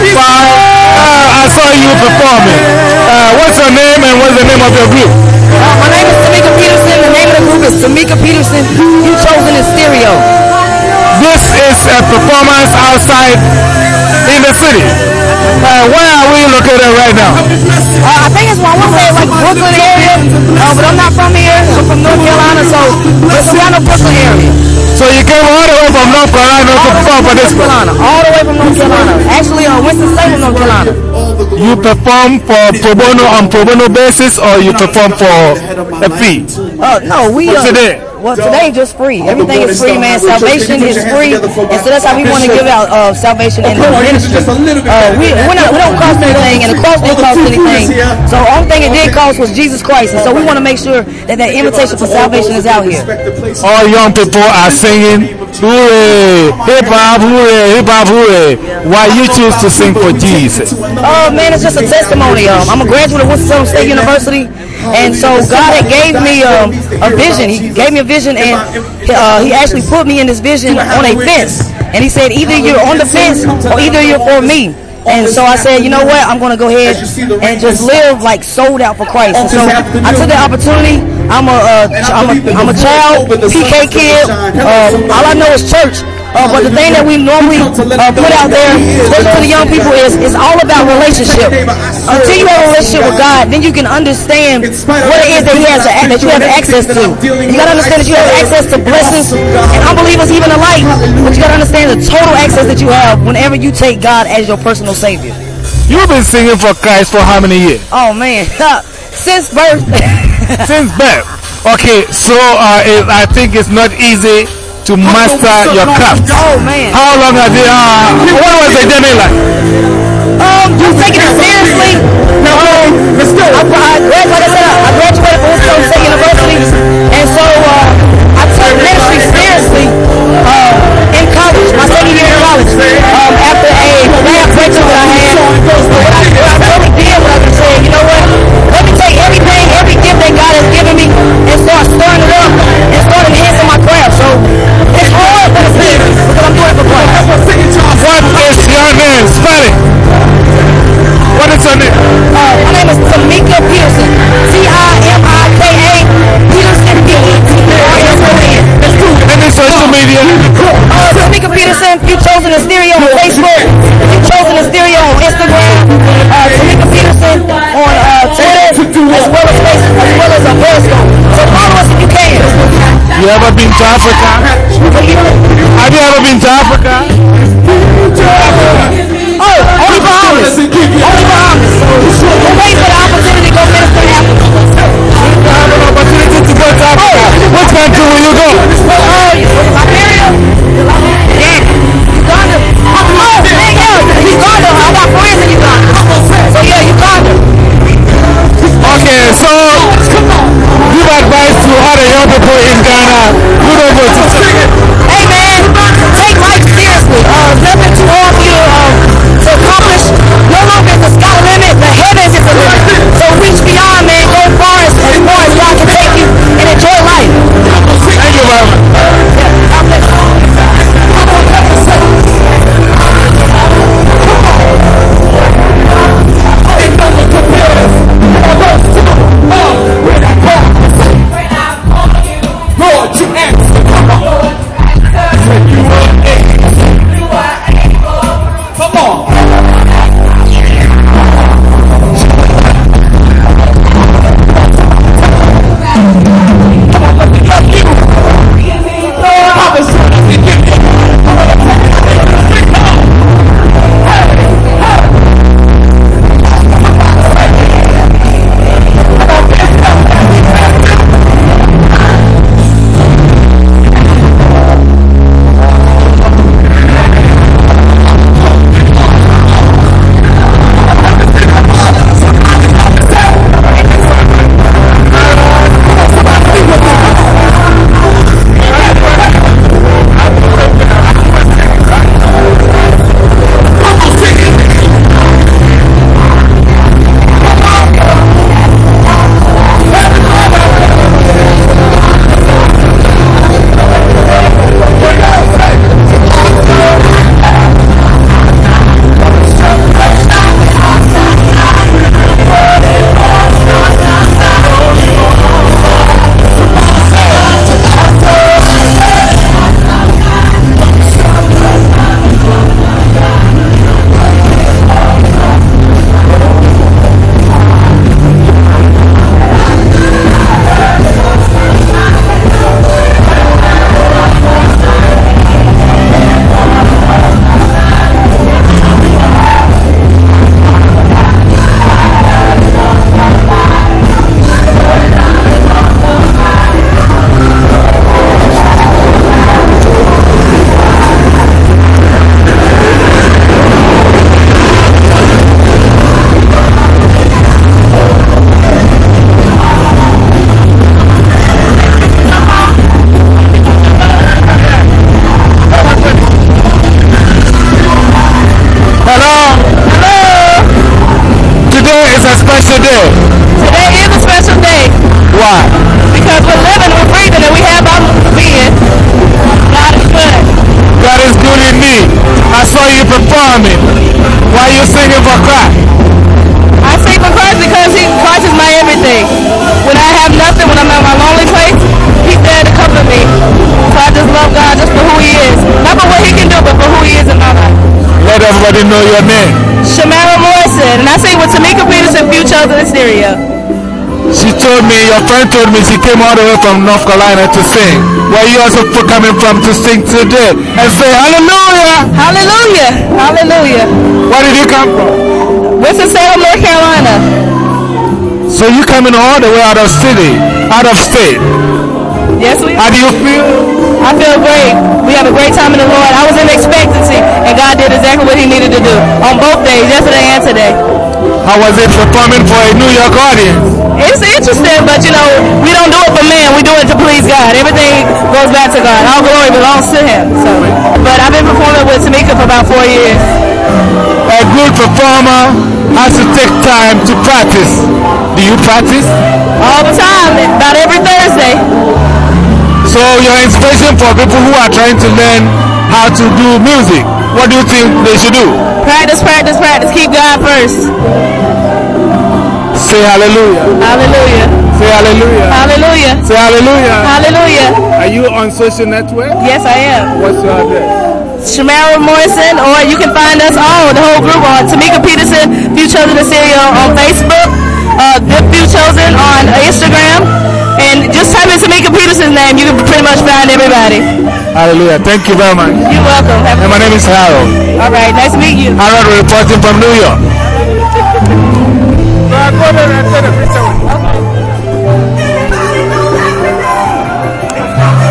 Fine. Uh, I saw you performing. Uh, what's your name and what's the name of your group? Uh, my name is Tamika Peterson. The name of the group is Tamika Peterson. Few Chosen in stereo. This is a performance outside in the city. Uh, where are we located right now? Uh, I think it's, I want to say like Brooklyn area, uh, but I'm not from here. I'm from North Carolina, so it's around the Brooklyn area. So you came all the way from North Carolina to perform for this Carolina, all the way from North Carolina. Actually, uh, Winston-Salem, North Carolina. You perform for pro bono on pro bono basis or you perform for a fee? Uh, no, we. What's Uh, today? Well, today just free. Everything is free, man. Salvation is free, and so that's how we want to give out uh, salvation in the ministry. Uh, we we're not, we don't cost anything, and the cross didn't cost anything. So the only thing it did cost was Jesus Christ, and so we want to make sure that that invitation for salvation is out here. All young people are singing, hooray, hip hop, hooray, hip hop, hooray. Why you choose to sing for Jesus? Oh man, it's just a testimony. Um, I'm a graduate of Winston-Salem State University, and so God had gave me um, a vision. He gave me a vision, and uh, He actually put me in this vision on a fence. And He said, either you're on the fence or either you're for me. And so I said, you know what? I'm going to go ahead and just live like sold out for Christ. And so I took the opportunity. I'm a, uh, I'm a, I'm a child, PK kid. Uh, all I know is church. Uh, but the thing that we normally uh, put out there, especially to the young people, is it's all about relationship. Until you have a relationship with God, then you can understand what it is that He has that you have access to. You gotta understand that you have access to blessings and unbelievers even alike, but you gotta understand the total access that you have whenever you take God as your personal Savior. You've been singing for Christ for how many years? Oh man, since birth. Since birth. Okay, so uh, it, I think it's not easy to master your craft. Oh man. How long have you, uh, what was the journey like? Um, just taking it seriously. No, um, let's go. I, I, like I said, I graduated from Winston State University, and so uh, I took ministry seriously uh, in college, my second year in college. Africa? Have you ever been to Africa? Why? because we're living, we're breathing, and we have our being. God is good. God is good in me. I saw you performing. Why you singing for Christ? I sing for Christ because he, Christ is my everything. When I have nothing, when I'm at my lonely place, He's there to comfort me. So I just love God just for who He is. Not for what He can do, but for who He is in my life. Let everybody know your name. Shamara Morrison, and I sing with Tamika Peterson, Few Chosen in Stereo. She told me, your friend told me she came all the way from North Carolina to sing. Where you also coming from to sing today and say hallelujah. Hallelujah. Hallelujah. Where did you come from? Winston-Salem, North Carolina. So you coming all the way out of city, out of state. Yes, we How do you feel? I feel great. We have a great time in the Lord. I was in expectancy, and God did exactly what He needed to do on both days, yesterday and today. How was it performing for a New York audience? It's interesting, but you know, we don't do it for man. We do it to please God. Everything goes back to God. All glory belongs to Him. So, but I've been performing with Tamika for about four years. A good performer has to take time to practice. Do you practice? All the time, about every Thursday. So your inspiration for people who are trying to learn how to do music, what do you think they should do? Practice, practice, practice. Keep God first. Say hallelujah. Hallelujah. Say hallelujah. Hallelujah. Say hallelujah. Hallelujah. Are you on social network? Yes, I am. What's your address? Shamara Morrison, or you can find us all, the whole group, on Tamika Peterson, Few Chosen in Stereo on Facebook, uh, The Few Chosen on Instagram, and just type in Tamika Peterson's name, you can pretty much find everybody. Hallelujah. Thank you very much. You're welcome. Have and my name is Harold. All right. Nice to meet you. Harold reporting from New York.